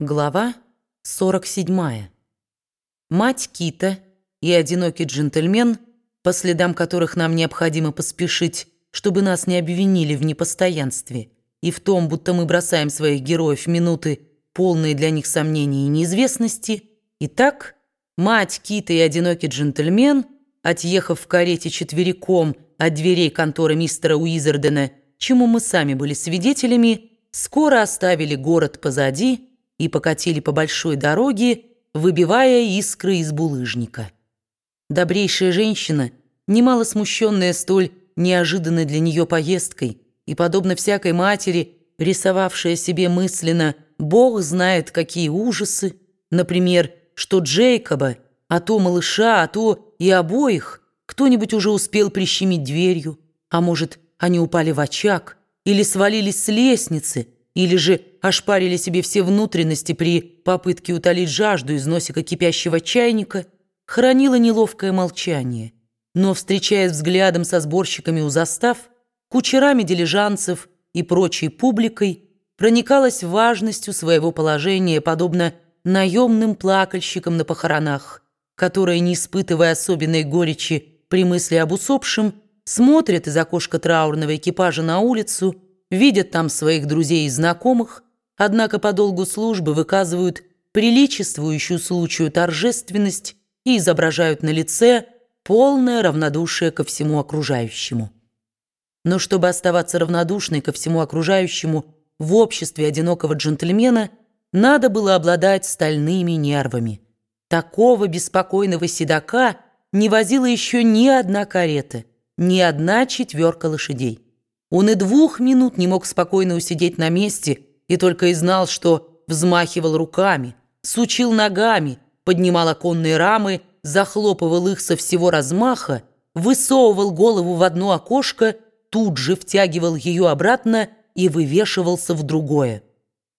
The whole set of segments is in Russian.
Глава 47. Мать Кита и одинокий джентльмен, по следам которых нам необходимо поспешить, чтобы нас не обвинили в непостоянстве и в том, будто мы бросаем своих героев в минуты, полные для них сомнений и неизвестности. Итак, мать Кита и одинокий джентльмен, отъехав в карете четвериком от дверей конторы мистера Уизердена, чему мы сами были свидетелями, скоро оставили город позади и покатили по большой дороге, выбивая искры из булыжника. Добрейшая женщина, немало смущенная столь неожиданной для нее поездкой и, подобно всякой матери, рисовавшая себе мысленно «Бог знает, какие ужасы», например, что Джейкоба, а то малыша, а то и обоих кто-нибудь уже успел прищемить дверью, а может, они упали в очаг или свалились с лестницы – или же ошпарили себе все внутренности при попытке утолить жажду из носика кипящего чайника, хранила неловкое молчание. Но, встречаясь взглядом со сборщиками у застав, кучерами дилижанцев и прочей публикой, проникалась важностью своего положения, подобно наемным плакальщикам на похоронах, которые, не испытывая особенной горечи при мысли об усопшем, смотрят из окошка траурного экипажа на улицу видят там своих друзей и знакомых, однако по долгу службы выказывают приличествующую случаю торжественность и изображают на лице полное равнодушие ко всему окружающему. Но чтобы оставаться равнодушной ко всему окружающему в обществе одинокого джентльмена, надо было обладать стальными нервами. Такого беспокойного седока не возила еще ни одна карета, ни одна четверка лошадей. Он и двух минут не мог спокойно усидеть на месте и только и знал, что взмахивал руками, сучил ногами, поднимал оконные рамы, захлопывал их со всего размаха, высовывал голову в одно окошко, тут же втягивал ее обратно и вывешивался в другое.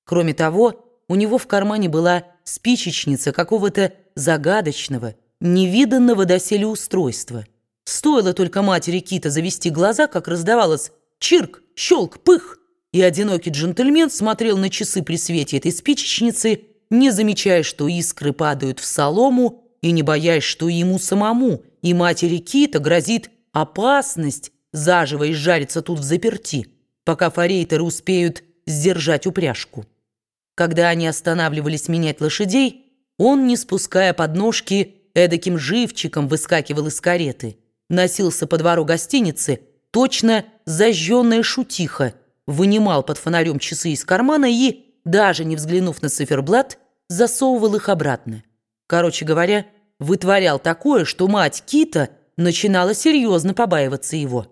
Кроме того, у него в кармане была спичечница какого-то загадочного, невиданного доселе устройства. Стоило только матери Кита завести глаза, как раздавалось Чирк, щелк, пых! И одинокий джентльмен смотрел на часы при свете этой спичечницы, не замечая, что искры падают в солому, и не боясь, что ему самому и матери Кита грозит опасность заживо изжариться тут в заперти, пока форейтеры успеют сдержать упряжку. Когда они останавливались менять лошадей, он, не спуская подножки, эдаким живчиком выскакивал из кареты, носился по двору гостиницы, точно зажженная шутиха, вынимал под фонарем часы из кармана и, даже не взглянув на циферблат, засовывал их обратно. Короче говоря, вытворял такое, что мать Кита начинала серьезно побаиваться его.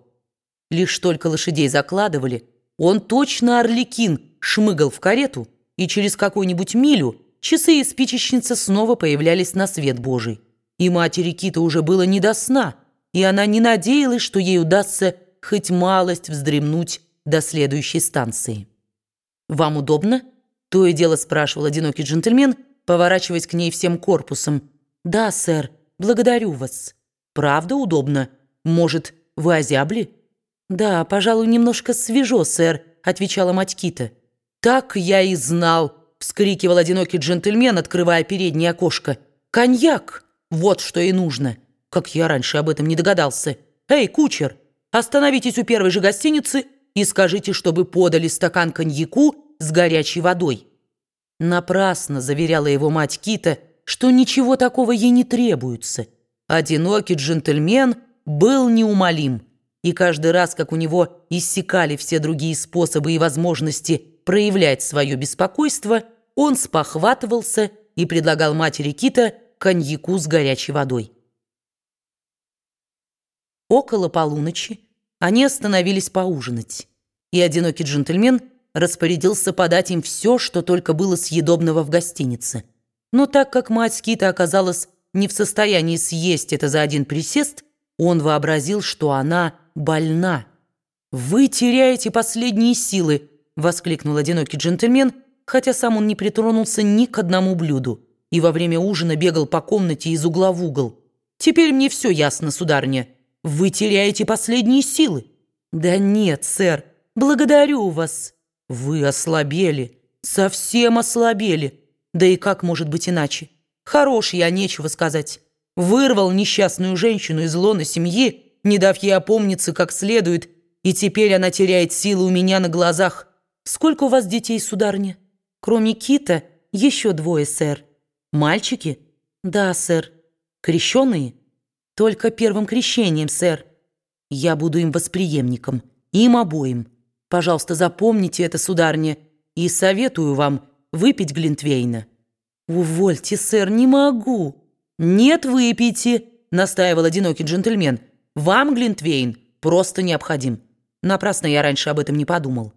Лишь только лошадей закладывали, он точно орликин шмыгал в карету, и через какую-нибудь милю часы и спичечница снова появлялись на свет Божий. И матери Кита уже было не до сна, и она не надеялась, что ей удастся хоть малость вздремнуть до следующей станции. «Вам удобно?» – то и дело спрашивал одинокий джентльмен, поворачиваясь к ней всем корпусом. «Да, сэр, благодарю вас». «Правда удобно? Может, вы озябли?» «Да, пожалуй, немножко свежо, сэр», – отвечала мать Кита. «Так я и знал», – вскрикивал одинокий джентльмен, открывая переднее окошко. «Коньяк! Вот что и нужно! Как я раньше об этом не догадался! Эй, кучер, Остановитесь у первой же гостиницы и скажите, чтобы подали стакан коньяку с горячей водой». Напрасно заверяла его мать Кита, что ничего такого ей не требуется. Одинокий джентльмен был неумолим, и каждый раз, как у него иссякали все другие способы и возможности проявлять свое беспокойство, он спохватывался и предлагал матери Кита коньяку с горячей водой. Около полуночи они остановились поужинать, и одинокий джентльмен распорядился подать им все, что только было съедобного в гостинице. Но так как мать Скита оказалась не в состоянии съесть это за один присест, он вообразил, что она больна. «Вы теряете последние силы!» — воскликнул одинокий джентльмен, хотя сам он не притронулся ни к одному блюду и во время ужина бегал по комнате из угла в угол. «Теперь мне все ясно, сударыня». Вы теряете последние силы. Да нет, сэр, благодарю вас. Вы ослабели, совсем ослабели. Да и как может быть иначе? Хорош я, нечего сказать. Вырвал несчастную женщину из лона семьи, не дав ей опомниться как следует, и теперь она теряет силы у меня на глазах. Сколько у вас детей, сударыня? Кроме Кита, еще двое, сэр. Мальчики? Да, сэр. Крещеные? Только первым крещением, сэр. Я буду им восприемником, им обоим. Пожалуйста, запомните это, сударыня, и советую вам выпить Глинтвейна». «Увольте, сэр, не могу». «Нет, выпейте», — настаивал одинокий джентльмен. «Вам Глинтвейн просто необходим. Напрасно я раньше об этом не подумал».